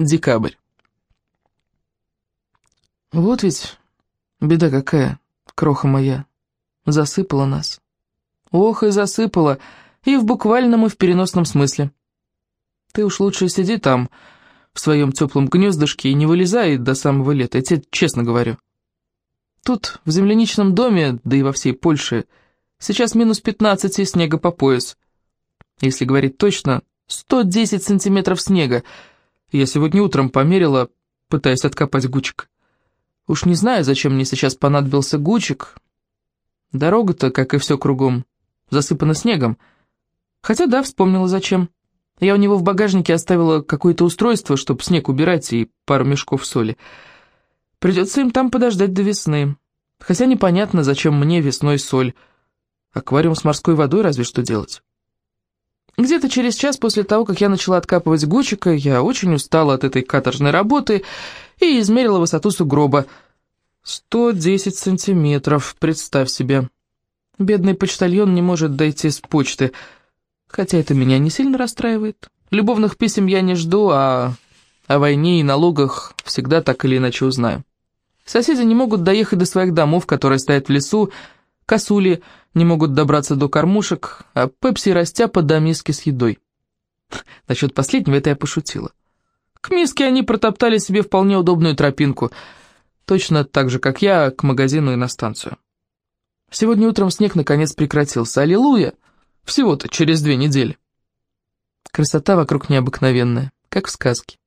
Декабрь. Вот ведь беда какая, кроха моя. Засыпала нас. Ох, и засыпала, и в буквальном, и в переносном смысле. Ты уж лучше сиди там, в своем теплом гнездышке, и не вылезай до самого лета, я тебе честно говорю. Тут, в земляничном доме, да и во всей Польше, сейчас минус 15 и снега по пояс. Если говорить точно, 110 сантиметров снега. Я сегодня утром померила, пытаясь откопать гучик. Уж не знаю, зачем мне сейчас понадобился гучик. Дорога-то, как и все кругом, засыпана снегом. Хотя да, вспомнила зачем. Я у него в багажнике оставила какое-то устройство, чтобы снег убирать, и пару мешков соли. Придется им там подождать до весны. Хотя непонятно, зачем мне весной соль. Аквариум с морской водой разве что делать. Где-то через час после того, как я начала откапывать Гучика, я очень устала от этой каторжной работы и измерила высоту сугроба. 110 сантиметров, представь себе. Бедный почтальон не может дойти с почты, хотя это меня не сильно расстраивает. Любовных писем я не жду, а о войне и налогах всегда так или иначе узнаю. Соседи не могут доехать до своих домов, которые стоят в лесу, косули не могут добраться до кормушек, а Пепси Растяпа до миски с едой. Насчет последнего это я пошутила. К миске они протоптали себе вполне удобную тропинку, точно так же, как я, к магазину и на станцию. Сегодня утром снег наконец прекратился. Аллилуйя! Всего-то через две недели. Красота вокруг необыкновенная, как в сказке.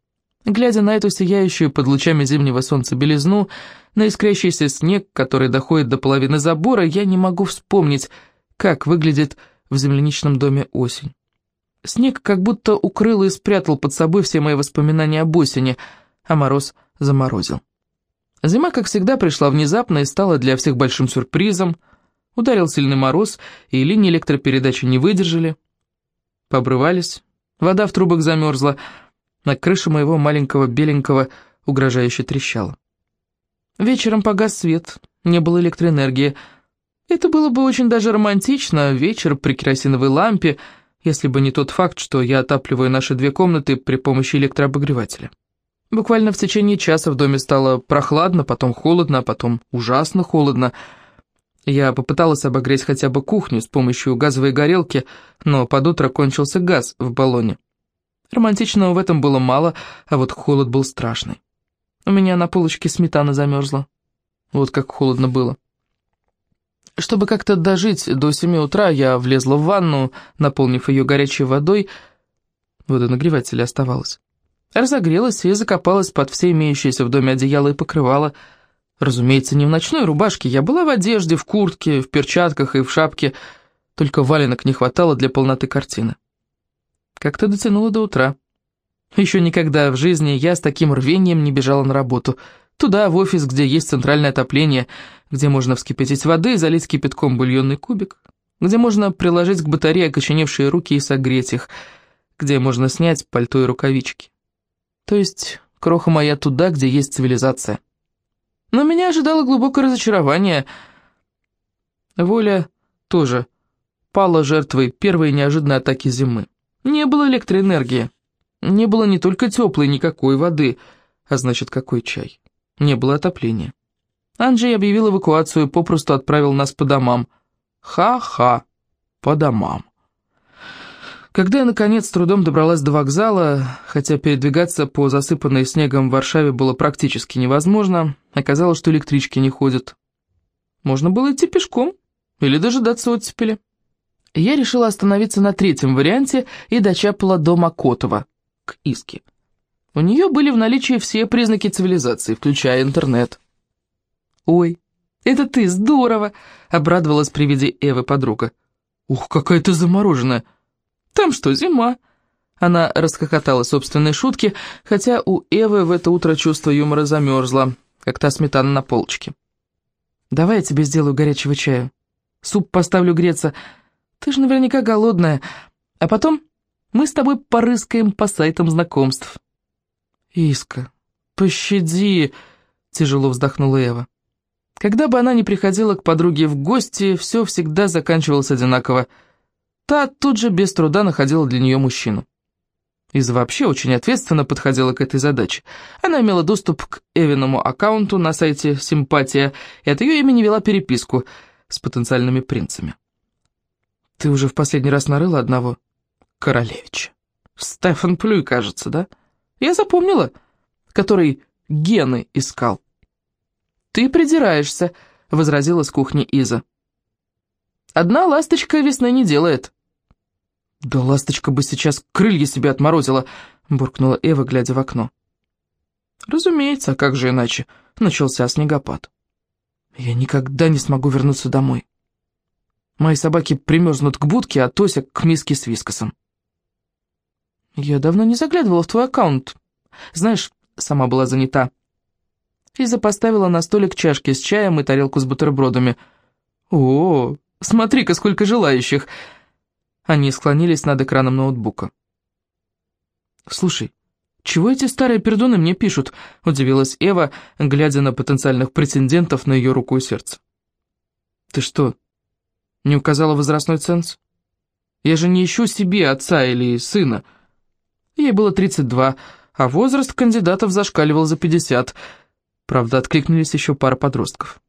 Глядя на эту сияющую под лучами зимнего солнца белизну, на искрящийся снег, который доходит до половины забора, я не могу вспомнить, как выглядит в земляничном доме осень. Снег как будто укрыл и спрятал под собой все мои воспоминания об осени, а мороз заморозил. Зима, как всегда, пришла внезапно и стала для всех большим сюрпризом. Ударил сильный мороз, и линии электропередачи не выдержали. Пообрывались, вода в трубах замерзла, на крыше моего маленького беленького угрожающе трещала. Вечером погас свет, не было электроэнергии. Это было бы очень даже романтично, вечер при керосиновой лампе, если бы не тот факт, что я отапливаю наши две комнаты при помощи электрообогревателя. Буквально в течение часа в доме стало прохладно, потом холодно, а потом ужасно холодно. Я попыталась обогреть хотя бы кухню с помощью газовой горелки, но под утро кончился газ в баллоне. Романтичного в этом было мало, а вот холод был страшный. У меня на полочке сметана замерзла. Вот как холодно было. Чтобы как-то дожить до семи утра, я влезла в ванну, наполнив ее горячей водой. Водонагревателя оставалось. Разогрелась и закопалась под все имеющиеся в доме одеяло и покрывало. Разумеется, не в ночной рубашке, я была в одежде, в куртке, в перчатках и в шапке, только валенок не хватало для полноты картины. Как-то дотянула до утра. Еще никогда в жизни я с таким рвением не бежала на работу. Туда, в офис, где есть центральное отопление, где можно вскипятить воды и залить кипятком бульонный кубик, где можно приложить к батарее окоченевшие руки и согреть их, где можно снять пальто и рукавички. То есть, кроха моя туда, где есть цивилизация. Но меня ожидало глубокое разочарование. Воля тоже пала жертвой первой неожиданной атаки зимы. Не было электроэнергии. Не было не только теплой, никакой воды, а значит, какой чай. Не было отопления. Анджей объявил эвакуацию попросту отправил нас по домам. Ха-ха, по домам. Когда я, наконец, с трудом добралась до вокзала, хотя передвигаться по засыпанной снегом в Варшаве было практически невозможно, оказалось, что электрички не ходят. Можно было идти пешком или дожидаться оттепели я решила остановиться на третьем варианте и дочапала до Макотова, к Иске. У нее были в наличии все признаки цивилизации, включая интернет. «Ой, это ты, здорово!» — обрадовалась при виде Эвы подруга. «Ух, какая ты замороженная! Там что, зима?» Она расхохотала собственной шутки, хотя у Эвы в это утро чувство юмора замерзло, как та сметана на полочке. «Давай я тебе сделаю горячего чаю. Суп поставлю греться, ты же наверняка голодная. А потом мы с тобой порыскаем по сайтам знакомств». «Иска, пощади!» — тяжело вздохнула Эва. Когда бы она ни приходила к подруге в гости, все всегда заканчивалось одинаково. Та тут же без труда находила для нее мужчину. Иза вообще очень ответственно подходила к этой задаче. Она имела доступ к Эвиному аккаунту на сайте «Симпатия» и от ее имени вела переписку с потенциальными принцами. «Ты уже в последний раз нарыла одного?» «Королевич. Стефан Плюй, кажется, да? Я запомнила, который гены искал». «Ты придираешься», — возразила с кухни Иза. «Одна ласточка весны не делает». «Да ласточка бы сейчас крылья себе отморозила», — буркнула Эва, глядя в окно. «Разумеется, а как же иначе?» — начался снегопад. «Я никогда не смогу вернуться домой. Мои собаки примерзнут к будке, а Тося к миске с вискосом». «Я давно не заглядывала в твой аккаунт. Знаешь, сама была занята». Иза поставила на столик чашки с чаем и тарелку с бутербродами. «О, смотри-ка, сколько желающих!» Они склонились над экраном ноутбука. «Слушай, чего эти старые пердуны мне пишут?» — удивилась Эва, глядя на потенциальных претендентов на ее руку и сердце. «Ты что, не указала возрастной ценз? Я же не ищу себе отца или сына. Ей было 32, а возраст кандидатов зашкаливал за 50. Правда, откликнулись еще пара подростков».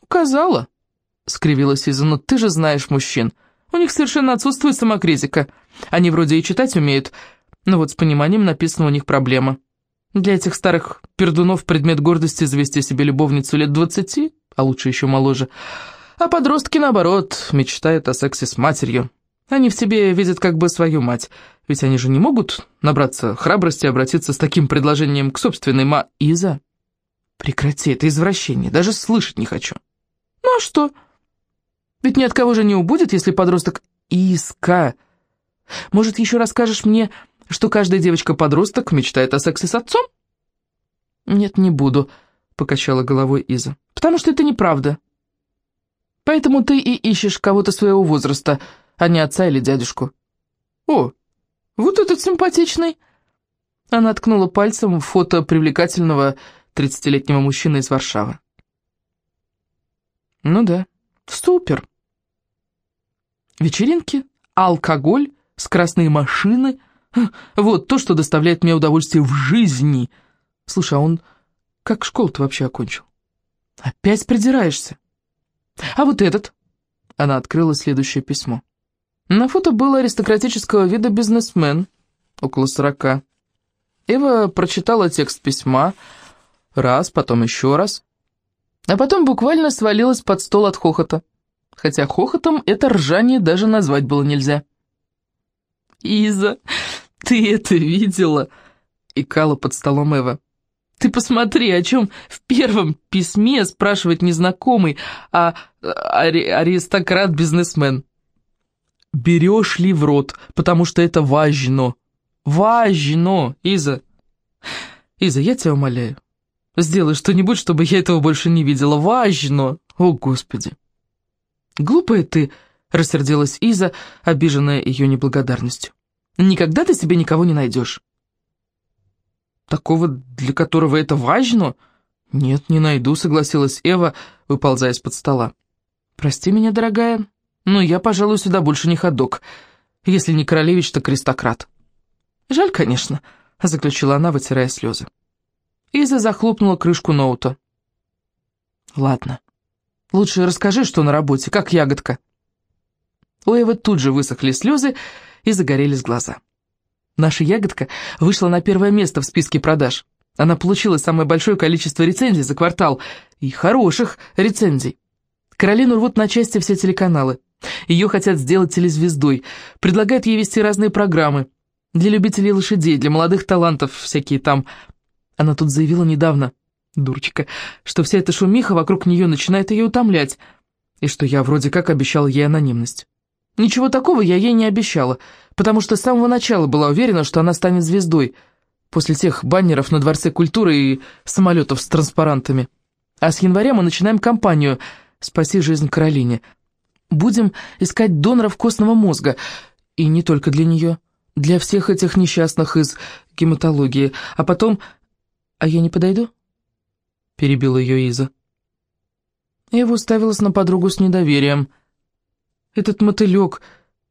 «Указала», — скривилась Иза, — «но ты же знаешь мужчин». У них совершенно отсутствует самокритика. Они вроде и читать умеют, но вот с пониманием написано у них проблема. Для этих старых пердунов предмет гордости завести себе любовницу лет двадцати, а лучше еще моложе. А подростки, наоборот, мечтают о сексе с матерью. Они в себе видят как бы свою мать, ведь они же не могут набраться храбрости и обратиться с таким предложением к собственной ма... Иза, прекрати, это извращение, даже слышать не хочу. Ну а что? Ведь ни от кого же не убудет, если подросток Иска. Может, еще расскажешь мне, что каждая девочка-подросток мечтает о сексе с отцом? Нет, не буду, покачала головой Иза. Потому что это неправда. Поэтому ты и ищешь кого-то своего возраста, а не отца или дядюшку. О, вот этот симпатичный. Она ткнула пальцем в фото привлекательного тридцатилетнего мужчины из Варшавы. Ну да. Супер. Вечеринки, алкоголь, скоростные машины. Вот то, что доставляет мне удовольствие в жизни. Слушай, а он как школу-то вообще окончил? Опять придираешься. А вот этот? Она открыла следующее письмо. На фото был аристократического вида бизнесмен, около сорока. Эва прочитала текст письма раз, потом еще раз а потом буквально свалилась под стол от хохота. Хотя хохотом это ржание даже назвать было нельзя. «Иза, ты это видела?» — икала под столом Эва. «Ты посмотри, о чем в первом письме спрашивает незнакомый, а, а аристократ-бизнесмен. Берешь ли в рот, потому что это важно. Важно, Иза. Иза, я тебя умоляю, Сделай что-нибудь, чтобы я этого больше не видела. Важно! О, Господи!» «Глупая ты!» — рассердилась Иза, обиженная ее неблагодарностью. «Никогда ты себе никого не найдешь». «Такого, для которого это важно?» «Нет, не найду», — согласилась Эва, выползая из-под стола. «Прости меня, дорогая, но я, пожалуй, сюда больше не ходок. Если не королевич, так аристократ». «Жаль, конечно», — заключила она, вытирая слезы. Иза захлопнула крышку ноута. «Ладно. Лучше расскажи, что на работе, как ягодка». У Эвы тут же высохли слезы и загорелись глаза. Наша ягодка вышла на первое место в списке продаж. Она получила самое большое количество рецензий за квартал, и хороших рецензий. Каролину рвут на части все телеканалы. Ее хотят сделать телезвездой, предлагают ей вести разные программы. Для любителей лошадей, для молодых талантов, всякие там она тут заявила недавно, дурочка, что вся эта шумиха вокруг нее начинает ее утомлять, и что я вроде как обещала ей анонимность. Ничего такого я ей не обещала, потому что с самого начала была уверена, что она станет звездой, после тех баннеров на Дворце культуры и самолетов с транспарантами. А с января мы начинаем кампанию «Спаси жизнь Каролине». Будем искать доноров костного мозга, и не только для нее, для всех этих несчастных из гематологии, а потом «А я не подойду?» — перебила ее Иза. Ева уставилась на подругу с недоверием. «Этот мотылек,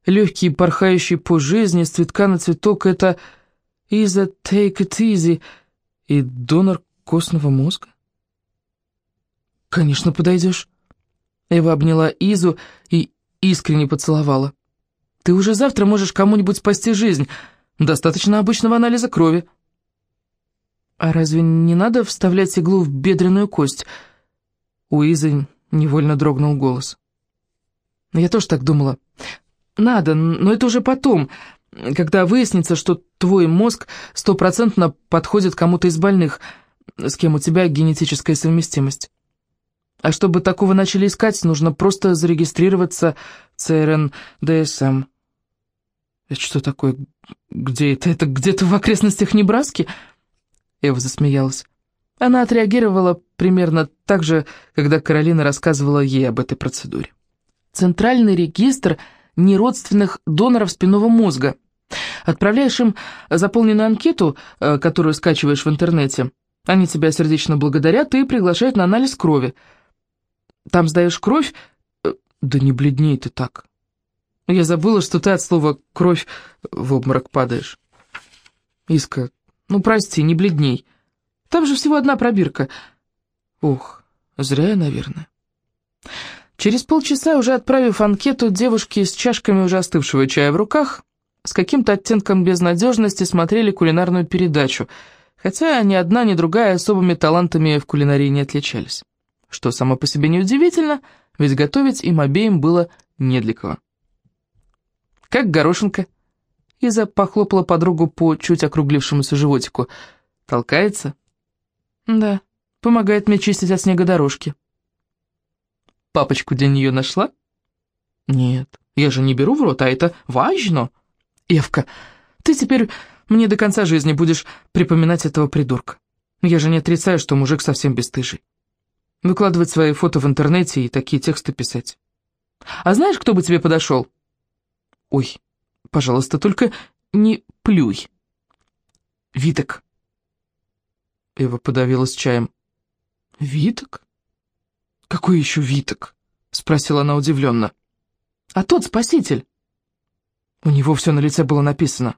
легкий порхающий по жизни, с цветка на цветок — это Иза Take It Easy и донор костного мозга? «Конечно, подойдешь». Эва обняла Изу и искренне поцеловала. «Ты уже завтра можешь кому-нибудь спасти жизнь. Достаточно обычного анализа крови». «А разве не надо вставлять иглу в бедренную кость?» У Изы невольно дрогнул голос. «Я тоже так думала. Надо, но это уже потом, когда выяснится, что твой мозг стопроцентно подходит кому-то из больных, с кем у тебя генетическая совместимость. А чтобы такого начали искать, нужно просто зарегистрироваться в ЦРН-ДСМ. Это что такое? Где это? Это где-то в окрестностях Небраски?» Эва засмеялась. Она отреагировала примерно так же, когда Каролина рассказывала ей об этой процедуре. Центральный регистр неродственных доноров спинного мозга. Отправляешь им заполненную анкету, э, которую скачиваешь в интернете. Они тебя сердечно благодарят и приглашают на анализ крови. Там сдаешь кровь... Э, да не бледней ты так. Я забыла, что ты от слова «кровь» в обморок падаешь. Иска, ну прости, не бледней. Там же всего одна пробирка. Ух, зря я, наверное. Через полчаса, уже отправив анкету, девушки с чашками уже остывшего чая в руках, с каким-то оттенком безнадежности смотрели кулинарную передачу, хотя ни одна, ни другая особыми талантами в кулинарии не отличались. Что само по себе неудивительно, ведь готовить им обеим было не для кого. «Как горошинка?» Иза похлопала подругу по чуть округлившемуся животику. «Толкается?» «Да, помогает мне чистить от снега дорожки». «Папочку для нее нашла?» «Нет, я же не беру в рот, а это важно». «Евка, ты теперь мне до конца жизни будешь припоминать этого придурка. Я же не отрицаю, что мужик совсем бесстыжий. Выкладывать свои фото в интернете и такие тексты писать. А знаешь, кто бы тебе подошел?» «Ой, пожалуйста, только не плюй». «Виток». Эва подавилась чаем. «Виток? Какой еще Виток?» — спросила она удивленно. «А тот спаситель». У него все на лице было написано.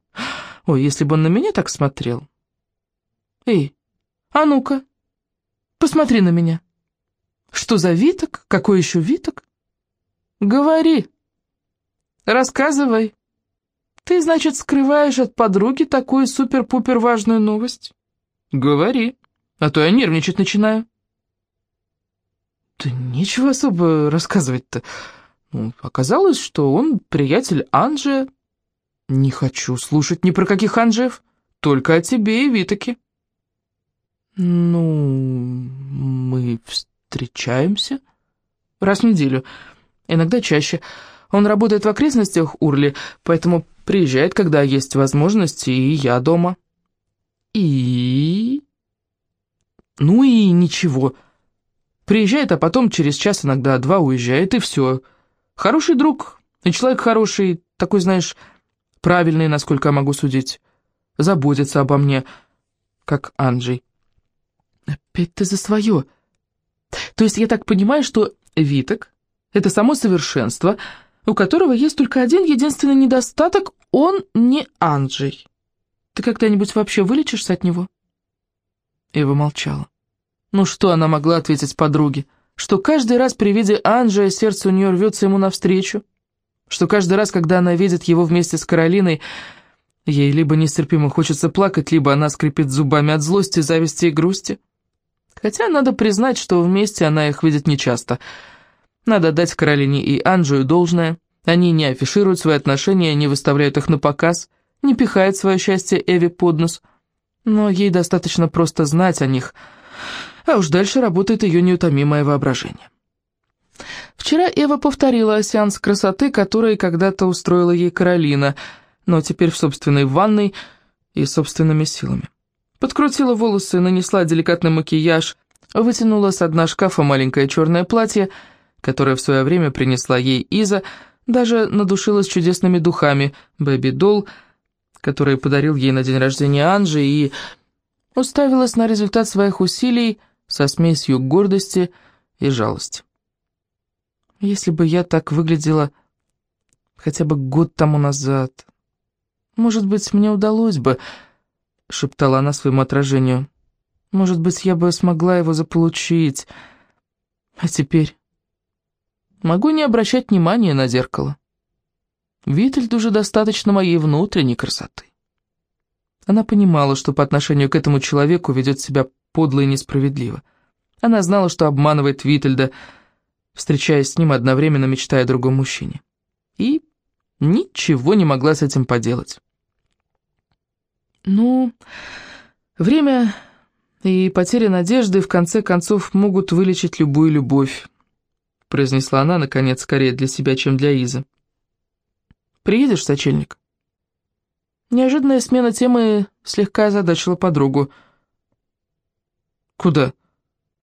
«Ой, если бы он на меня так смотрел». «Эй, а ну-ка, посмотри на меня. Что за Виток? Какой еще Виток?» «Говори. Рассказывай. Ты, значит, скрываешь от подруги такую супер-пупер важную новость?» «Говори, а то я нервничать начинаю». «Да нечего особо рассказывать-то. Ну, оказалось, что он приятель Анжи. Не хочу слушать ни про каких Анжиев, только о тебе и Витаке». «Ну, мы встречаемся раз в неделю, иногда чаще. Он работает в окрестностях Урли, поэтому приезжает, когда есть возможность, и я дома». И... Ну и ничего. Приезжает, а потом через час, иногда два уезжает, и все. Хороший друг, и человек хороший, такой, знаешь, правильный, насколько я могу судить. Заботится обо мне, как Анджей. Опять ты за свое. То есть я так понимаю, что Виток — это само совершенство, у которого есть только один единственный недостаток — он не Анджей. Ты когда-нибудь вообще вылечишься от него?» Эва молчала. Ну что она могла ответить подруге? Что каждый раз при виде Анджия сердце у нее рвется ему навстречу? Что каждый раз, когда она видит его вместе с Каролиной, ей либо нестерпимо хочется плакать, либо она скрипит зубами от злости, зависти и грусти? Хотя надо признать, что вместе она их видит нечасто. Надо дать Каролине и Анджию должное. Они не афишируют свои отношения, не выставляют их на показ – не пихает свое счастье Эви под нос. Но ей достаточно просто знать о них, а уж дальше работает ее неутомимое воображение. Вчера Эва повторила сеанс красоты, который когда-то устроила ей Каролина, но теперь в собственной ванной и собственными силами. Подкрутила волосы, нанесла деликатный макияж, вытянула с дна шкафа маленькое черное платье, которое в свое время принесла ей Иза, даже надушилась чудесными духами «Бэби Долл», которые подарил ей на день рождения Анжи, и уставилась на результат своих усилий со смесью гордости и жалости. Если бы я так выглядела Хотя бы год тому назад. Может быть, мне удалось бы, шептала она своему отражению. Может быть, я бы смогла его заполучить. А теперь могу не обращать внимания на зеркало. Витальд уже достаточно моей внутренней красоты. Она понимала, что по отношению к этому человеку ведет себя подло и несправедливо. Она знала, что обманывает Витальда, встречаясь с ним, одновременно мечтая о другом мужчине. И ничего не могла с этим поделать. Ну, время и потеря надежды в конце концов могут вылечить любую любовь, произнесла она, наконец, скорее для себя, чем для Изы. «Приедешь, сочельник?» Неожиданная смена темы слегка озадачила подругу. «Куда?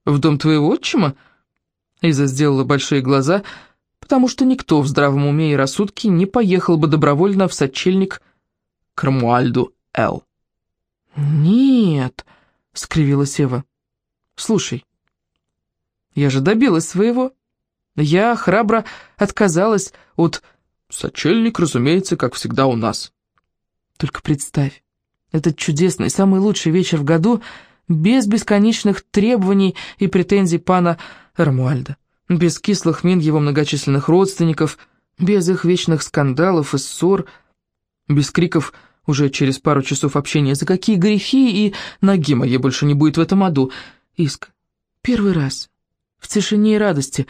В дом твоего отчима?» Иза сделала большие глаза, потому что никто в здравом уме и рассудке не поехал бы добровольно в сочельник к Рамуальду Эл. «Нет», — скривилась Ева. «Слушай, я же добилась своего. Я храбро отказалась от... Сочельник, разумеется, как всегда у нас». Только представь, этот чудесный, самый лучший вечер в году без бесконечных требований и претензий пана Рамуальда, без кислых мин его многочисленных родственников, без их вечных скандалов и ссор, без криков уже через пару часов общения «За какие грехи?» и «Ноги моей больше не будет в этом аду». Иск, первый раз, в тишине и радости,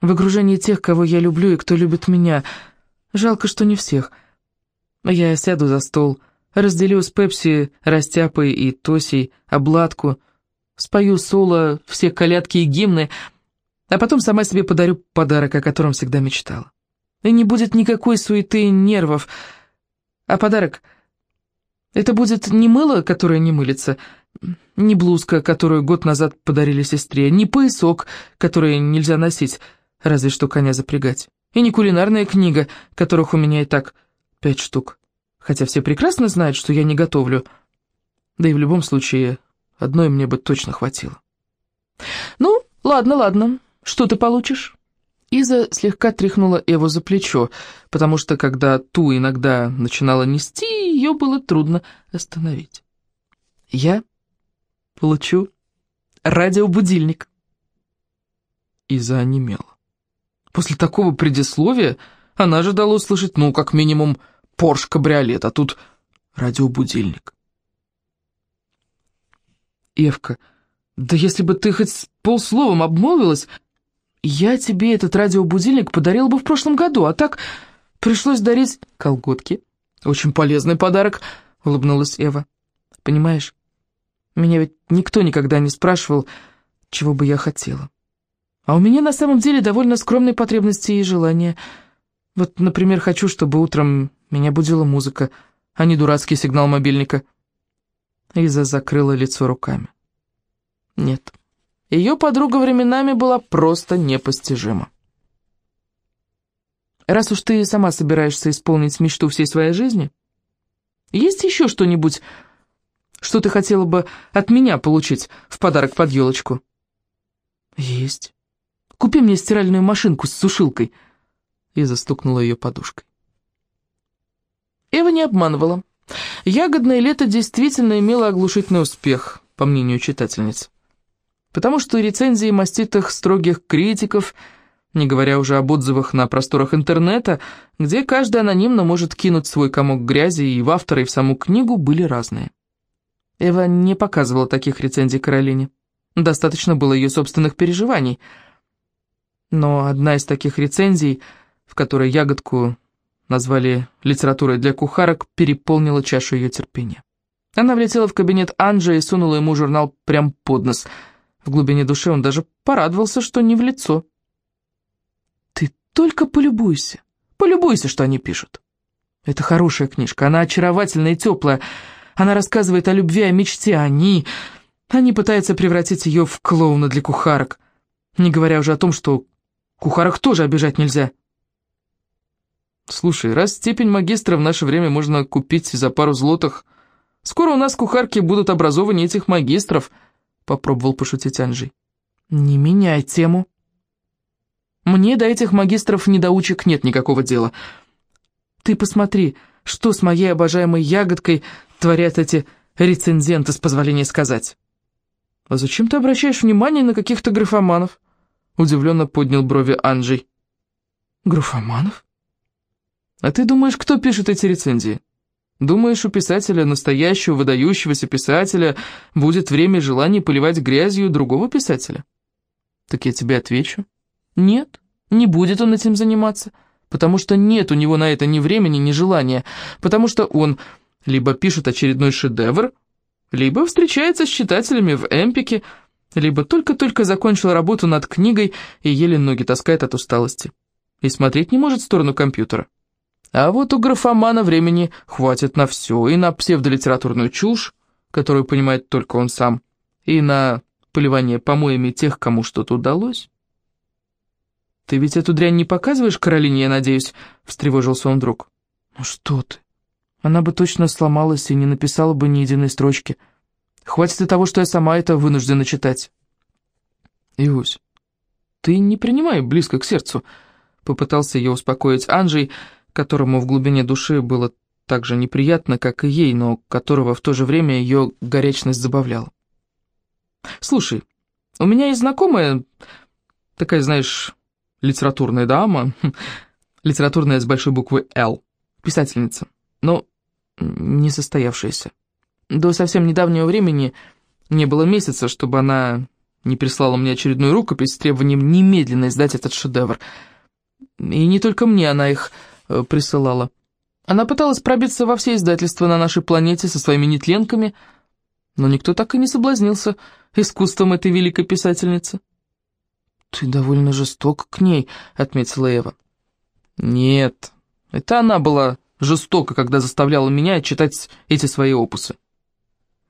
в окружении тех, кого я люблю и кто любит меня. Жалко, что не всех — я сяду за стол, разделю с Пепси, Растяпой и Тосей обладку, спою соло, все колядки и гимны, а потом сама себе подарю подарок, о котором всегда мечтала. И не будет никакой суеты и нервов. А подарок... Это будет не мыло, которое не мылится, не блузка, которую год назад подарили сестре, не поясок, который нельзя носить, разве что коня запрягать, и не кулинарная книга, которых у меня и так Пять штук. Хотя все прекрасно знают, что я не готовлю. Да и в любом случае, одной мне бы точно хватило. Ну, ладно, ладно. Что ты получишь? Иза слегка тряхнула Эву за плечо, потому что, когда ту иногда начинала нести, ее было трудно остановить. Я получу радиобудильник. Иза онемела. После такого предисловия она ожидала услышать, ну, как минимум, Порш-кабриолет, а тут радиобудильник. Евка, да если бы ты хоть полсловом обмолвилась, я тебе этот радиобудильник подарил бы в прошлом году, а так пришлось дарить колготки. Очень полезный подарок, улыбнулась Эва. Понимаешь, меня ведь никто никогда не спрашивал, чего бы я хотела. А у меня на самом деле довольно скромные потребности и желания. Вот, например, хочу, чтобы утром меня будила музыка, а не дурацкий сигнал мобильника. Иза закрыла лицо руками. Нет, ее подруга временами была просто непостижима. Раз уж ты сама собираешься исполнить мечту всей своей жизни, есть еще что-нибудь, что ты хотела бы от меня получить в подарок под елочку? Есть. Купи мне стиральную машинку с сушилкой. И застукнула ее подушкой. Эва не обманывала. «Ягодное лето» действительно имело оглушительный успех, по мнению читательниц. Потому что рецензии маститых строгих критиков, не говоря уже об отзывах на просторах интернета, где каждый анонимно может кинуть свой комок грязи и в автора, и в саму книгу, были разные. Эва не показывала таких рецензий Каролине. Достаточно было ее собственных переживаний. Но одна из таких рецензий, в которой ягодку назвали литературой для кухарок, переполнила чашу ее терпения. Она влетела в кабинет Анджи и сунула ему журнал прям под нос. В глубине души он даже порадовался, что не в лицо. «Ты только полюбуйся, полюбуйся, что они пишут. Это хорошая книжка, она очаровательная и теплая. Она рассказывает о любви, о мечте, они... Они пытаются превратить ее в клоуна для кухарок. Не говоря уже о том, что кухарок тоже обижать нельзя». Слушай, раз степень магистра в наше время можно купить за пару злотых, скоро у нас кухарки будут образованы этих магистров, попробовал пошутить Анжи. Не меняй тему. Мне до этих магистров-недоучек нет никакого дела. Ты посмотри, что с моей обожаемой ягодкой творят эти рецензенты, с позволения сказать. «А зачем ты обращаешь внимание на каких-то графоманов?» Удивленно поднял брови Анджей. «Графоманов? А ты думаешь, кто пишет эти рецензии? Думаешь, у писателя, настоящего, выдающегося писателя, будет время и желание поливать грязью другого писателя? Так я тебе отвечу. Нет, не будет он этим заниматься, потому что нет у него на это ни времени, ни желания, потому что он либо пишет очередной шедевр, либо встречается с читателями в Эмпике, либо только-только закончил работу над книгой и еле ноги таскает от усталости. И смотреть не может в сторону компьютера. А вот у графомана времени хватит на все, и на псевдолитературную чушь, которую понимает только он сам, и на поливание помоями тех, кому что-то удалось. «Ты ведь эту дрянь не показываешь Каролине, я надеюсь?» — встревожился он вдруг. «Ну что ты? Она бы точно сломалась и не написала бы ни единой строчки. Хватит и того, что я сама это вынуждена читать». «Иусь, ты не принимай близко к сердцу», — попытался ее успокоить Анджей, которому в глубине души было так же неприятно, как и ей, но которого в то же время ее горячность забавляла. «Слушай, у меня есть знакомая, такая, знаешь, литературная дама, литературная с большой буквы «Л», писательница, но не состоявшаяся. До совсем недавнего времени не было месяца, чтобы она не прислала мне очередную рукопись с требованием немедленно издать этот шедевр. И не только мне она их присылала. Она пыталась пробиться во все издательства на нашей планете со своими нетленками, но никто так и не соблазнился искусством этой великой писательницы. «Ты довольно жесток к ней», — отметила Эва. «Нет, это она была жестока, когда заставляла меня читать эти свои опусы».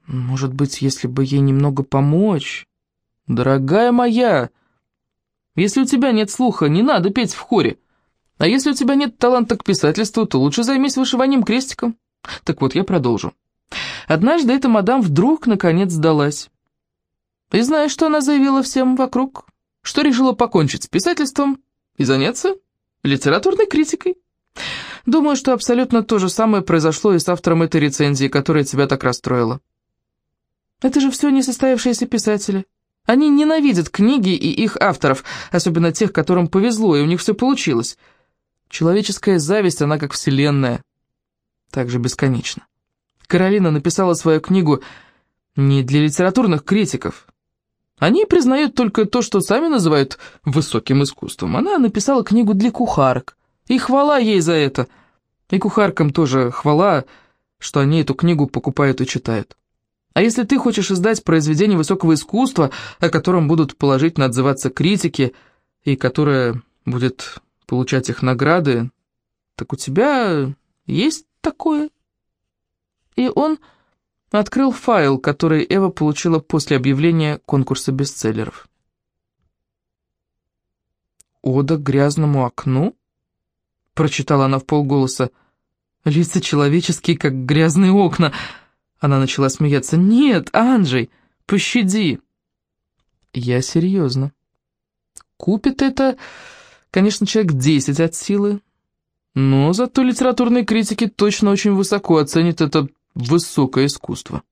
«Может быть, если бы ей немного помочь?» «Дорогая моя, если у тебя нет слуха, не надо петь в хоре. А если у тебя нет таланта к писательству, то лучше займись вышиванием крестиком». Так вот, я продолжу. Однажды эта мадам вдруг, наконец, сдалась. И знаешь, что она заявила всем вокруг? что решила покончить с писательством и заняться литературной критикой. Думаю, что абсолютно то же самое произошло и с автором этой рецензии, которая тебя так расстроила. Это же все несостоявшиеся писатели. Они ненавидят книги и их авторов, особенно тех, которым повезло, и у них все получилось. Человеческая зависть, она как вселенная, так же бесконечна. Каролина написала свою книгу не для литературных критиков, они признают только то, что сами называют высоким искусством. Она написала книгу для кухарок, и хвала ей за это. И кухаркам тоже хвала, что они эту книгу покупают и читают. А если ты хочешь издать произведение высокого искусства, о котором будут положительно отзываться критики, и которое будет получать их награды, так у тебя есть такое? И он Открыл файл, который Эва получила после объявления конкурса бестселлеров. «Ода к грязному окну?» Прочитала она в полголоса. «Лица человеческие, как грязные окна!» Она начала смеяться. «Нет, Анджей, пощади!» «Я серьезно. Купит это, конечно, человек десять от силы, но зато литературные критики точно очень высоко оценят это высокое искусство.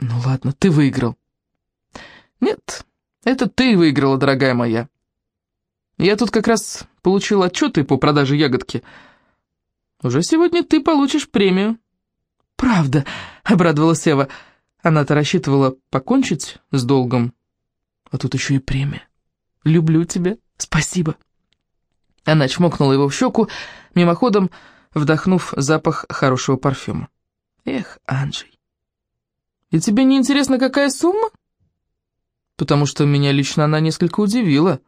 Ну ладно, ты выиграл. Нет, это ты выиграла, дорогая моя. Я тут как раз получил отчеты по продаже ягодки. Уже сегодня ты получишь премию. Правда, обрадовалась Эва. Она-то рассчитывала покончить с долгом. А тут еще и премия. Люблю тебя, спасибо. Она чмокнула его в щеку, мимоходом вдохнув запах хорошего парфюма. Эх, Анджей. И тебе не интересно, какая сумма? Потому что меня лично она несколько удивила.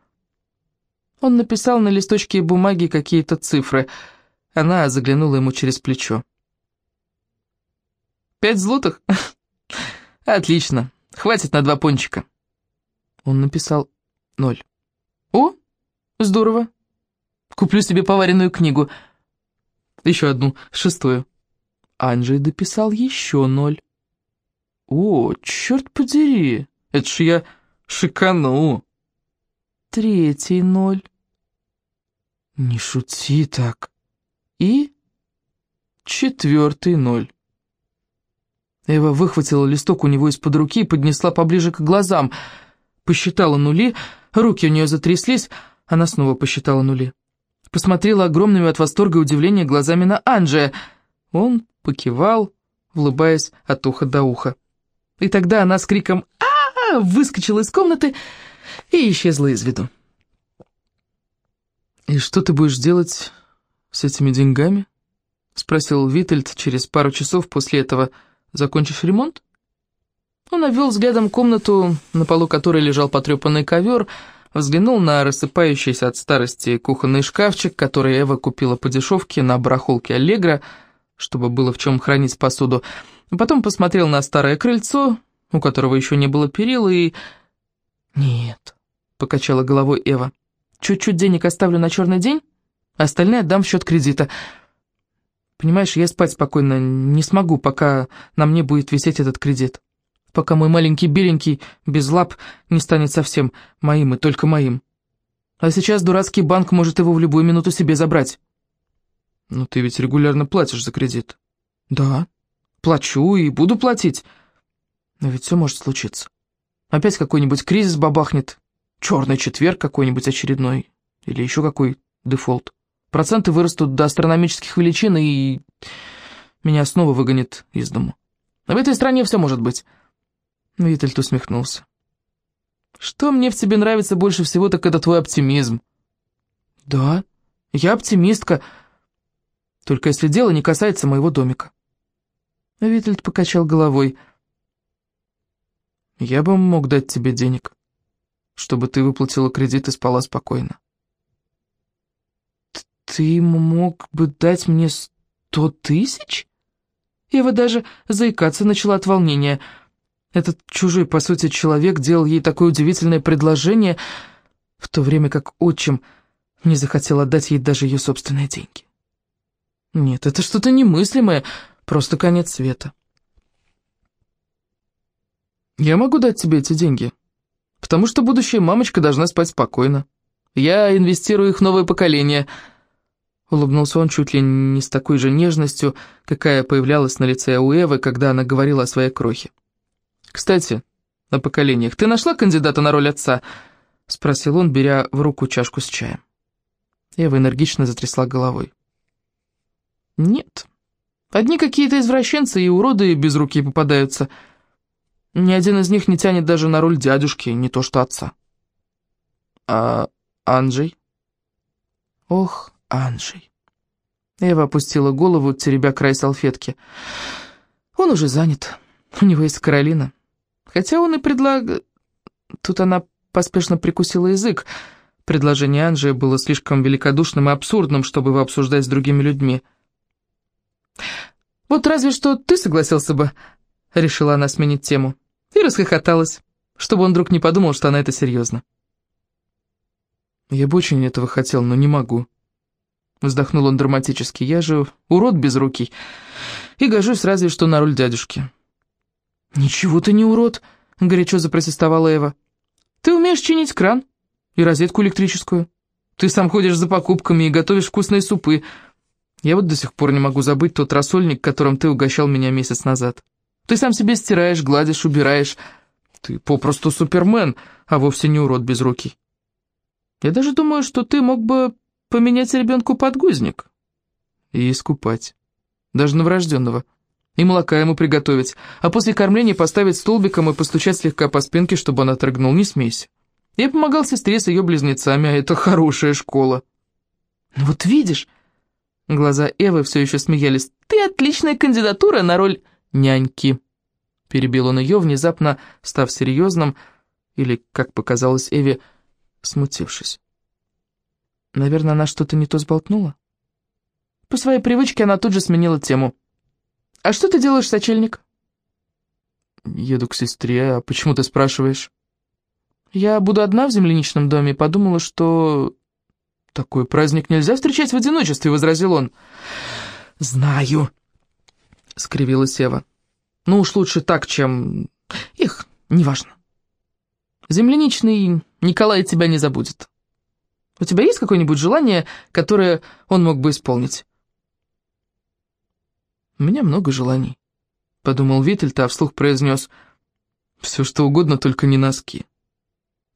Он написал на листочке бумаги какие-то цифры. Она заглянула ему через плечо. «Пять злотых? Отлично, хватит на два пончика». Он написал ноль. «О, здорово. Куплю себе поваренную книгу. Еще одну, шестую». Анджей дописал еще ноль. «О, черт подери, это ж я шикану!» Третий ноль. Не шути так. И четвертый ноль. Эва выхватила листок у него из-под руки и поднесла поближе к глазам. Посчитала нули, руки у нее затряслись, она снова посчитала нули. Посмотрела огромными от восторга и удивления глазами на Анджия. Он покивал, улыбаясь от уха до уха. И тогда она с криком а, -а, -а выскочила из комнаты и исчезла из виду. «И что ты будешь делать с этими деньгами?» — спросил Витальд через пару часов после этого, закончив ремонт. Он обвел взглядом комнату, на полу которой лежал потрепанный ковер, взглянул на рассыпающийся от старости кухонный шкафчик, который Эва купила по дешевке на барахолке Аллегра, чтобы было в чем хранить посуду, потом посмотрел на старое крыльцо, у которого еще не было перил, и... «Нет», — покачала головой Эва, — Чуть-чуть денег оставлю на черный день, остальное отдам в счет кредита. Понимаешь, я спать спокойно не смогу, пока на мне будет висеть этот кредит. Пока мой маленький беленький без лап не станет совсем моим и только моим. А сейчас дурацкий банк может его в любую минуту себе забрать. Ну ты ведь регулярно платишь за кредит. Да, плачу и буду платить. Но ведь все может случиться. Опять какой-нибудь кризис бабахнет, черный четверг какой-нибудь очередной, или еще какой дефолт. Проценты вырастут до астрономических величин, и меня снова выгонят из дому. В этой стране все может быть. Витальд усмехнулся. Что мне в тебе нравится больше всего, так это твой оптимизм. Да, я оптимистка, только если дело не касается моего домика. Витальд покачал головой. Я бы мог дать тебе денег чтобы ты выплатила кредит и спала спокойно. «Ты мог бы дать мне сто тысяч?» Ева даже заикаться начала от волнения. Этот чужой, по сути, человек делал ей такое удивительное предложение, в то время как отчим не захотел отдать ей даже ее собственные деньги. Нет, это что-то немыслимое, просто конец света. «Я могу дать тебе эти деньги?» потому что будущая мамочка должна спать спокойно. Я инвестирую их в новое поколение». Улыбнулся он чуть ли не с такой же нежностью, какая появлялась на лице у Эвы, когда она говорила о своей крохе. «Кстати, о поколениях. Ты нашла кандидата на роль отца?» — спросил он, беря в руку чашку с чаем. Эва энергично затрясла головой. «Нет. Одни какие-то извращенцы и уроды без руки попадаются». Ни один из них не тянет даже на роль дядюшки, не то что отца. А Анджей? Ох, Анджей. Эва опустила голову, теребя край салфетки. Он уже занят. У него есть Каролина. Хотя он и предлаг... Тут она поспешно прикусила язык. Предложение Анджея было слишком великодушным и абсурдным, чтобы его обсуждать с другими людьми. «Вот разве что ты согласился бы», — решила она сменить тему и расхохоталась, чтобы он вдруг не подумал, что она это серьезно. «Я бы очень этого хотел, но не могу», — вздохнул он драматически. «Я же урод безрукий и гожусь разве что на роль дядюшки». «Ничего ты не урод», — горячо запротестовала Эва. «Ты умеешь чинить кран и розетку электрическую. Ты сам ходишь за покупками и готовишь вкусные супы. Я вот до сих пор не могу забыть тот рассольник, которым ты угощал меня месяц назад». Ты сам себе стираешь, гладишь, убираешь. Ты попросту супермен, а вовсе не урод без руки. Я даже думаю, что ты мог бы поменять ребенку подгузник и искупать, даже новорожденного, и молока ему приготовить, а после кормления поставить столбиком и постучать слегка по спинке, чтобы он отрыгнул, не смейся. Я помогал сестре с ее близнецами, а это хорошая школа. Ну вот видишь, глаза Эвы все еще смеялись, ты отличная кандидатура на роль няньки», — перебил он ее, внезапно став серьезным, или, как показалось Эве, смутившись. Наверное, она что-то не то сболтнула. По своей привычке она тут же сменила тему. «А что ты делаешь, сочельник?» «Еду к сестре, а почему ты спрашиваешь?» «Я буду одна в земляничном доме, подумала, что...» «Такой праздник нельзя встречать в одиночестве», — возразил он. «Знаю», — скривилась Ева. «Ну уж лучше так, чем... Их, неважно. Земляничный Николай тебя не забудет». У тебя есть какое-нибудь желание, которое он мог бы исполнить?» «У меня много желаний», — подумал Вительт, а вслух произнес «Все что угодно, только не носки».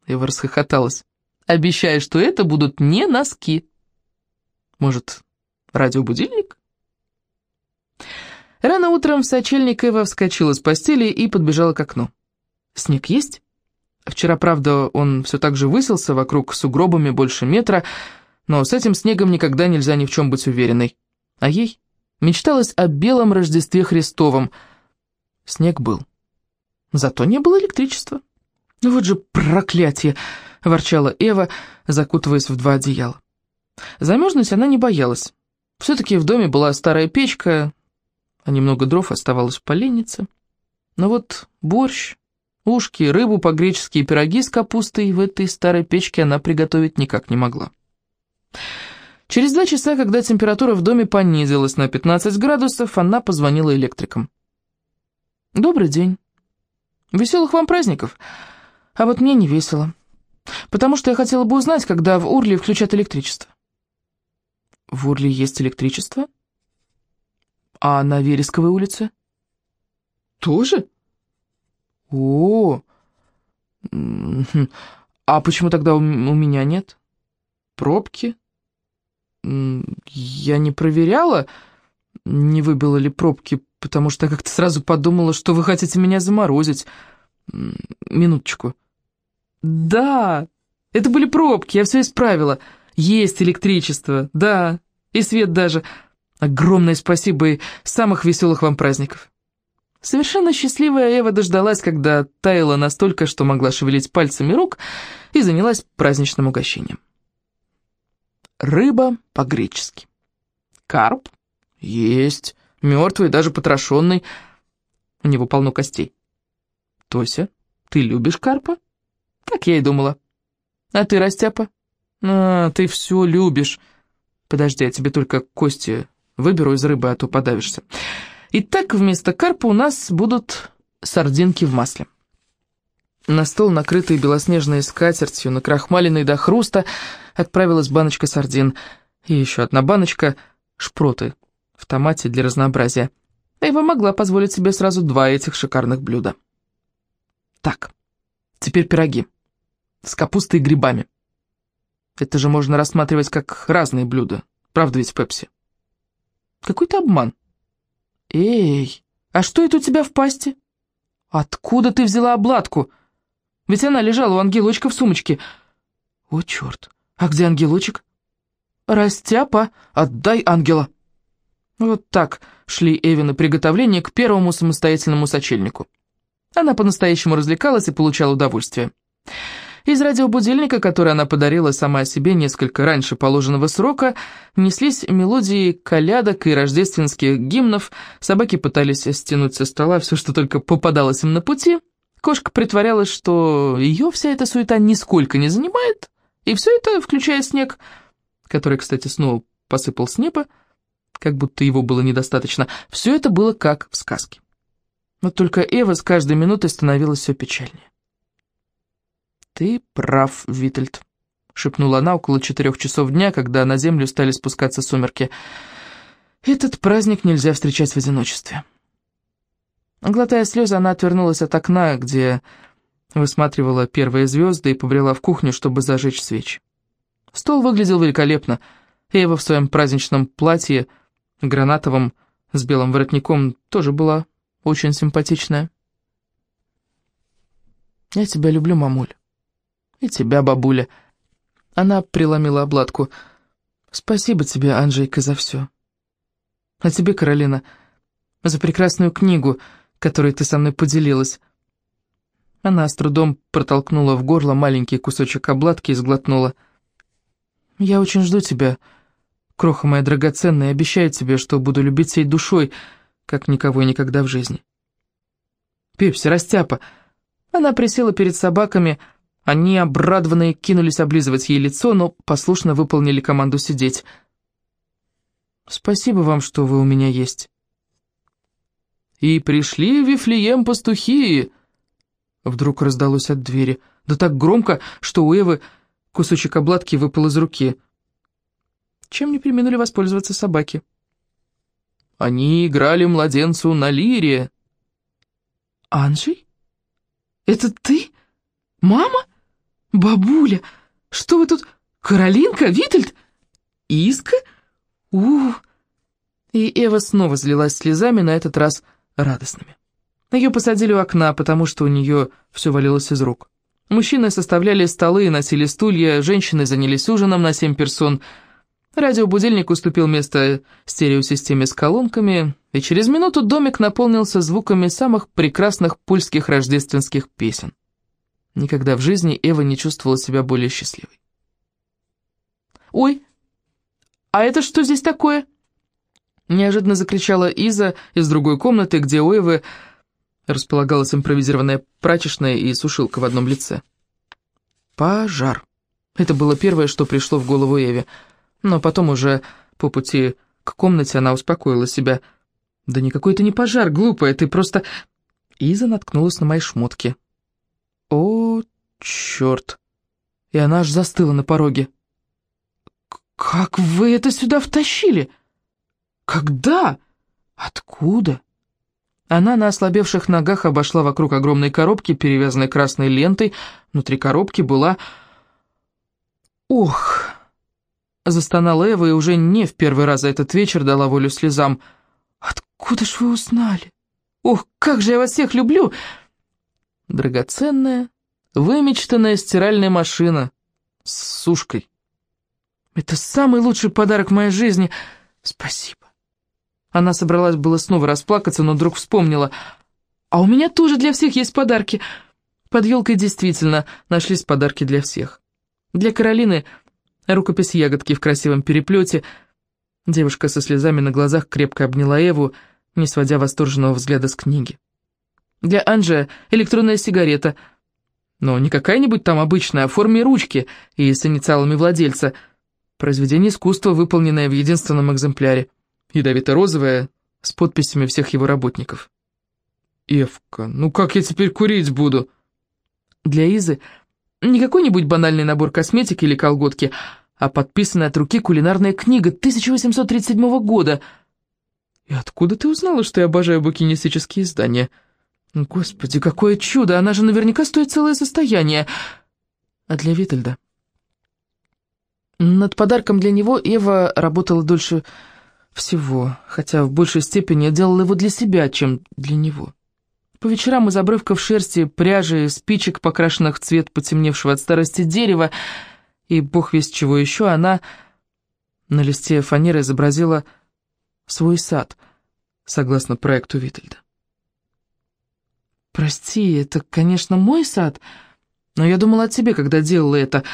Ева расхохоталась. «Обещаю, что это будут не носки». «Может, радиобудильник?» Рано утром в сочельник Эва вскочила с постели и подбежала к окну. «Снег есть?» Вчера, правда, он все так же высился вокруг сугробами больше метра, но с этим снегом никогда нельзя ни в чем быть уверенной. А ей мечталось о белом Рождестве Христовом. Снег был. Зато не было электричества. «Ну вот же проклятие!» — ворчала Эва, закутываясь в два одеяла. Замерзнуть она не боялась. Все-таки в доме была старая печка, а немного дров оставалось в поленнице. Но вот борщ, ушки, рыбу по-гречески и пироги с капустой в этой старой печке она приготовить никак не могла. Через два часа, когда температура в доме понизилась на 15 градусов, она позвонила электрикам. «Добрый день. Веселых вам праздников. А вот мне не весело. Потому что я хотела бы узнать, когда в Урле включат электричество». «В Урле есть электричество?» А на Вересковой улице? Тоже? О, а почему тогда у, меня нет? Пробки? Я не проверяла, не выбила ли пробки, потому что как-то сразу подумала, что вы хотите меня заморозить. Минуточку. Да, это были пробки, я все исправила. Есть электричество, да, и свет даже. Огромное спасибо и самых веселых вам праздников. Совершенно счастливая Эва дождалась, когда таяла настолько, что могла шевелить пальцами рук, и занялась праздничным угощением. Рыба по-гречески. Карп? Есть. Мертвый, даже потрошенный. У него полно костей. Тося, ты любишь карпа? Так я и думала. А ты, Растяпа? А, ты все любишь. Подожди, а тебе только кости Выберу из рыбы, а то подавишься. Итак, вместо карпа у нас будут сардинки в масле. На стол, накрытый белоснежной скатертью, накрахмаленной до хруста, отправилась баночка сардин. И еще одна баночка шпроты в томате для разнообразия. Эва могла позволить себе сразу два этих шикарных блюда. Так, теперь пироги. С капустой и грибами. Это же можно рассматривать как разные блюда. Правда ведь, Пепси? Какой-то обман. Эй, а что это у тебя в пасти? Откуда ты взяла обладку? Ведь она лежала у ангелочка в сумочке. О, черт, а где ангелочек? Растяпа, отдай ангела. Вот так шли Эвины приготовления к первому самостоятельному сочельнику. Она по-настоящему развлекалась и получала удовольствие. Из радиобудильника, который она подарила сама себе несколько раньше положенного срока, неслись мелодии колядок и рождественских гимнов, собаки пытались стянуть со стола все, что только попадалось им на пути, кошка притворялась, что ее вся эта суета нисколько не занимает, и все это, включая снег, который, кстати, снова посыпал с неба, как будто его было недостаточно, все это было как в сказке. Но только Эва с каждой минутой становилась все печальнее. «Ты прав, Витальд», — шепнула она около четырех часов дня, когда на землю стали спускаться сумерки. «Этот праздник нельзя встречать в одиночестве». Глотая слезы, она отвернулась от окна, где высматривала первые звезды и побрела в кухню, чтобы зажечь свечи. Стол выглядел великолепно. Эва в своем праздничном платье, гранатовом, с белым воротником, тоже была очень симпатичная. «Я тебя люблю, мамуль». «И тебя, бабуля». Она преломила обладку. «Спасибо тебе, Анжейка, за все. А тебе, Каролина, за прекрасную книгу, которой ты со мной поделилась». Она с трудом протолкнула в горло маленький кусочек обладки и сглотнула. «Я очень жду тебя, кроха моя драгоценная, обещаю тебе, что буду любить всей душой, как никого и никогда в жизни». «Пепси, растяпа!» Она присела перед собаками, — они, обрадованные, кинулись облизывать ей лицо, но послушно выполнили команду сидеть. «Спасибо вам, что вы у меня есть». «И пришли в Вифлеем пастухи!» Вдруг раздалось от двери, да так громко, что у Эвы Кусочек обладки выпал из руки. Чем не применули воспользоваться собаки? Они играли младенцу на лире. Анжей? Это ты? Мама? Бабуля? Что вы тут... Каролинка? Витальд? Иска? у И Эва снова злилась слезами, на этот раз радостными. Ее посадили у окна, потому что у нее все валилось из рук. Мужчины составляли столы и носили стулья, женщины занялись ужином на семь персон. Радиобудильник уступил место стереосистеме с колонками, и через минуту домик наполнился звуками самых прекрасных польских рождественских песен. Никогда в жизни Эва не чувствовала себя более счастливой. «Ой, а это что здесь такое?» Неожиданно закричала Иза из другой комнаты, где у Эвы располагалась импровизированная прачечная и сушилка в одном лице. Пожар. Это было первое, что пришло в голову Эве. Но потом уже по пути к комнате она успокоила себя. «Да никакой это не пожар, глупая, ты просто...» Иза наткнулась на мои шмотки. «О, черт!» И она аж застыла на пороге. «Как вы это сюда втащили? Когда? Откуда?» Она на ослабевших ногах обошла вокруг огромной коробки, перевязанной красной лентой. Внутри коробки была... «Ох!» Застонала Эва и уже не в первый раз за этот вечер дала волю слезам. «Откуда ж вы узнали? Ох, как же я вас всех люблю!» Драгоценная, вымечтанная стиральная машина с сушкой. «Это самый лучший подарок моей жизни. Спасибо!» Она собралась было снова расплакаться, но вдруг вспомнила. «А у меня тоже для всех есть подарки». Под елкой действительно нашлись подарки для всех. Для Каролины рукопись ягодки в красивом переплете. Девушка со слезами на глазах крепко обняла Эву, не сводя восторженного взгляда с книги. Для Анжи электронная сигарета, но не какая-нибудь там обычная, а в форме ручки и с инициалами владельца. Произведение искусства, выполненное в единственном экземпляре ядовито-розовая, с подписями всех его работников. «Эвка, ну как я теперь курить буду?» Для Изы не какой-нибудь банальный набор косметики или колготки, а подписанная от руки кулинарная книга 1837 года. «И откуда ты узнала, что я обожаю букинистические издания?» «Господи, какое чудо! Она же наверняка стоит целое состояние!» А для Витальда? Над подарком для него Эва работала дольше всего, хотя в большей степени я делала его для себя, чем для него. По вечерам из обрывков шерсти, пряжи, спичек, покрашенных в цвет потемневшего от старости дерева, и бог весть чего еще, она на листе фанеры изобразила свой сад, согласно проекту Витальда. «Прости, это, конечно, мой сад, но я думала о тебе, когда делала это»,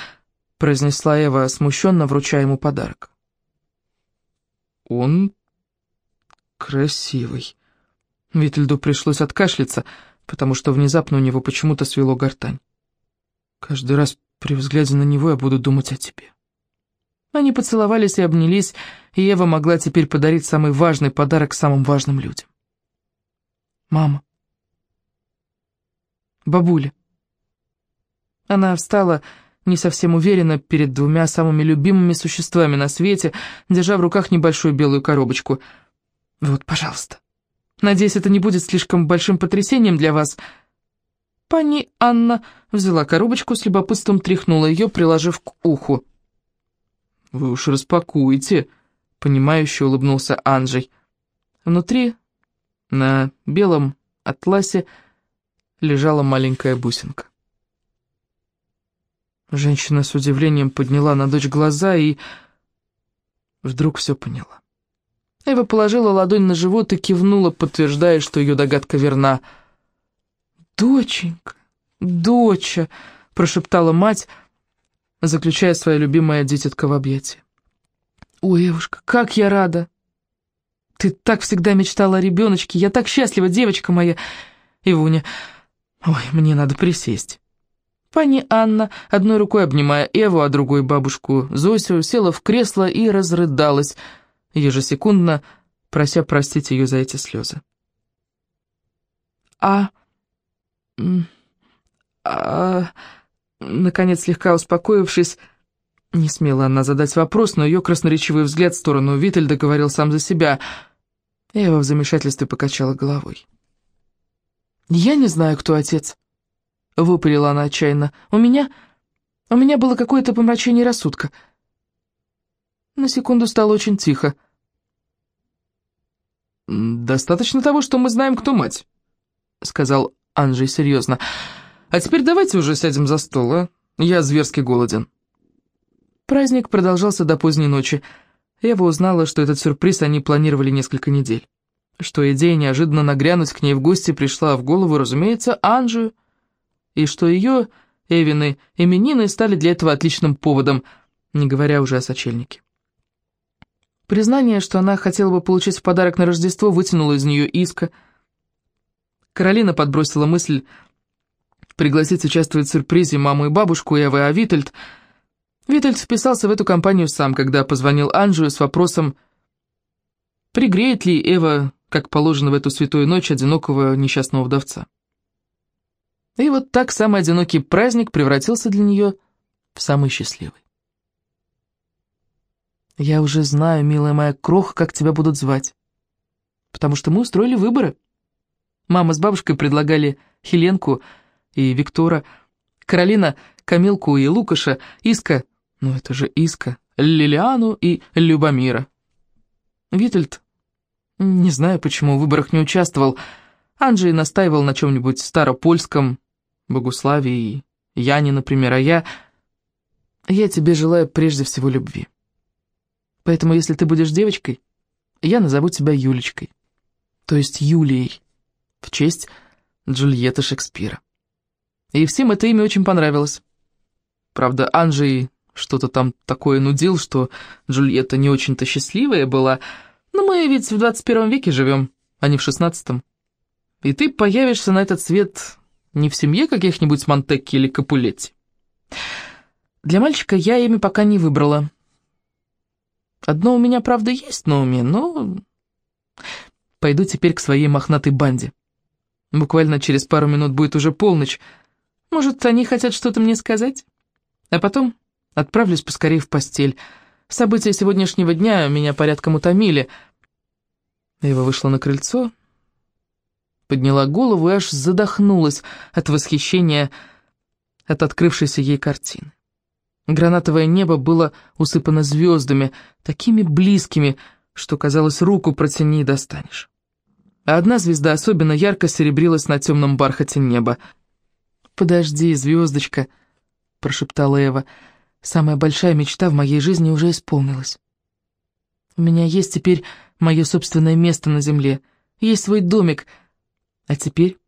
произнесла Эва, смущенно вручая ему подарок. Он красивый. Вительду пришлось откашляться, потому что внезапно у него почему-то свело гортань. Каждый раз при взгляде на него я буду думать о тебе. Они поцеловались и обнялись, и Ева могла теперь подарить самый важный подарок самым важным людям. Мама. Бабуля. Она встала не совсем уверенно перед двумя самыми любимыми существами на свете, держа в руках небольшую белую коробочку. «Вот, пожалуйста. Надеюсь, это не будет слишком большим потрясением для вас». Пани Анна взяла коробочку, с любопытством тряхнула ее, приложив к уху. «Вы уж распакуете», — понимающе улыбнулся Анджей. Внутри, на белом атласе, лежала маленькая бусинка. Женщина с удивлением подняла на дочь глаза и вдруг все поняла. Эва положила ладонь на живот и кивнула, подтверждая, что ее догадка верна. «Доченька, доча!» — прошептала мать, заключая свое любимое дитятко в объятия. «Ой, Эвушка, как я рада! Ты так всегда мечтала о ребеночке, я так счастлива, девочка моя! Ивуня, ой, мне надо присесть». Пани Анна, одной рукой обнимая Эву, а другой бабушку Зосю, села в кресло и разрыдалась, ежесекундно прося простить ее за эти слезы. «А... а...» Наконец, слегка успокоившись, Не смела она задать вопрос, но ее красноречивый взгляд в сторону Витальда говорил сам за себя. Эва в замешательстве покачала головой. «Я не знаю, кто отец», — выпалила она отчаянно. «У меня... у меня было какое-то помрачение рассудка». На секунду стало очень тихо. «Достаточно того, что мы знаем, кто мать», — сказал Анжей серьезно. «А теперь давайте уже сядем за стол, а? Я зверски голоден». Праздник продолжался до поздней ночи. Ева узнала, что этот сюрприз они планировали несколько недель. Что идея неожиданно нагрянуть к ней в гости пришла в голову, разумеется, Анжию, и что ее, Эвины, именины стали для этого отличным поводом, не говоря уже о сочельнике. Признание, что она хотела бы получить в подарок на Рождество, вытянуло из нее иска. Каролина подбросила мысль пригласить участвовать в сюрпризе маму и бабушку Эвы, а Витальд — Витальд вписался в эту компанию сам, когда позвонил Анжию с вопросом, пригреет ли Эва, как положено в эту святую ночь, одинокого несчастного вдовца. И вот так самый одинокий праздник превратился для нее в самый счастливый. «Я уже знаю, милая моя крох, как тебя будут звать, потому что мы устроили выборы. Мама с бабушкой предлагали Хеленку и Виктора, Каролина — Камилку и Лукаша, Иска ну это же Иска, Лилиану и Любомира. Витальд, не знаю, почему в выборах не участвовал. Анджей настаивал на чем-нибудь старопольском, Богуславе и Яне, например, а я... Я тебе желаю прежде всего любви. Поэтому, если ты будешь девочкой, я назову тебя Юлечкой, то есть Юлией, в честь Джульетты Шекспира. И всем это имя очень понравилось. Правда, Анджей что-то там такое нудил, что Джульетта не очень-то счастливая была. Но мы ведь в 21 веке живем, а не в 16-м. И ты появишься на этот свет не в семье каких-нибудь Монтекки или Капулетти. Для мальчика я имя пока не выбрала. Одно у меня, правда, есть на уме, но... Пойду теперь к своей мохнатой банде. Буквально через пару минут будет уже полночь. Может, они хотят что-то мне сказать? А потом Отправлюсь поскорее в постель. События сегодняшнего дня меня порядком утомили. Эва вышла на крыльцо, подняла голову и аж задохнулась от восхищения от открывшейся ей картины. Гранатовое небо было усыпано звездами, такими близкими, что, казалось, руку протяни и достанешь. А одна звезда особенно ярко серебрилась на темном бархате неба. «Подожди, звездочка», — прошептала Эва, — Самая большая мечта в моей жизни уже исполнилась. У меня есть теперь мое собственное место на земле, есть свой домик. А теперь...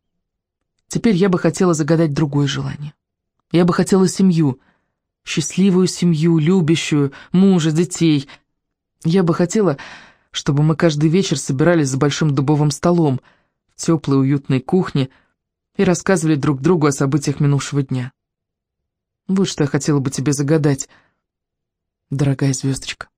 Теперь я бы хотела загадать другое желание. Я бы хотела семью, счастливую семью, любящую, мужа, детей. Я бы хотела, чтобы мы каждый вечер собирались за большим дубовым столом в теплой уютной кухне и рассказывали друг другу о событиях минувшего дня. Вот что я хотела бы тебе загадать, дорогая звездочка.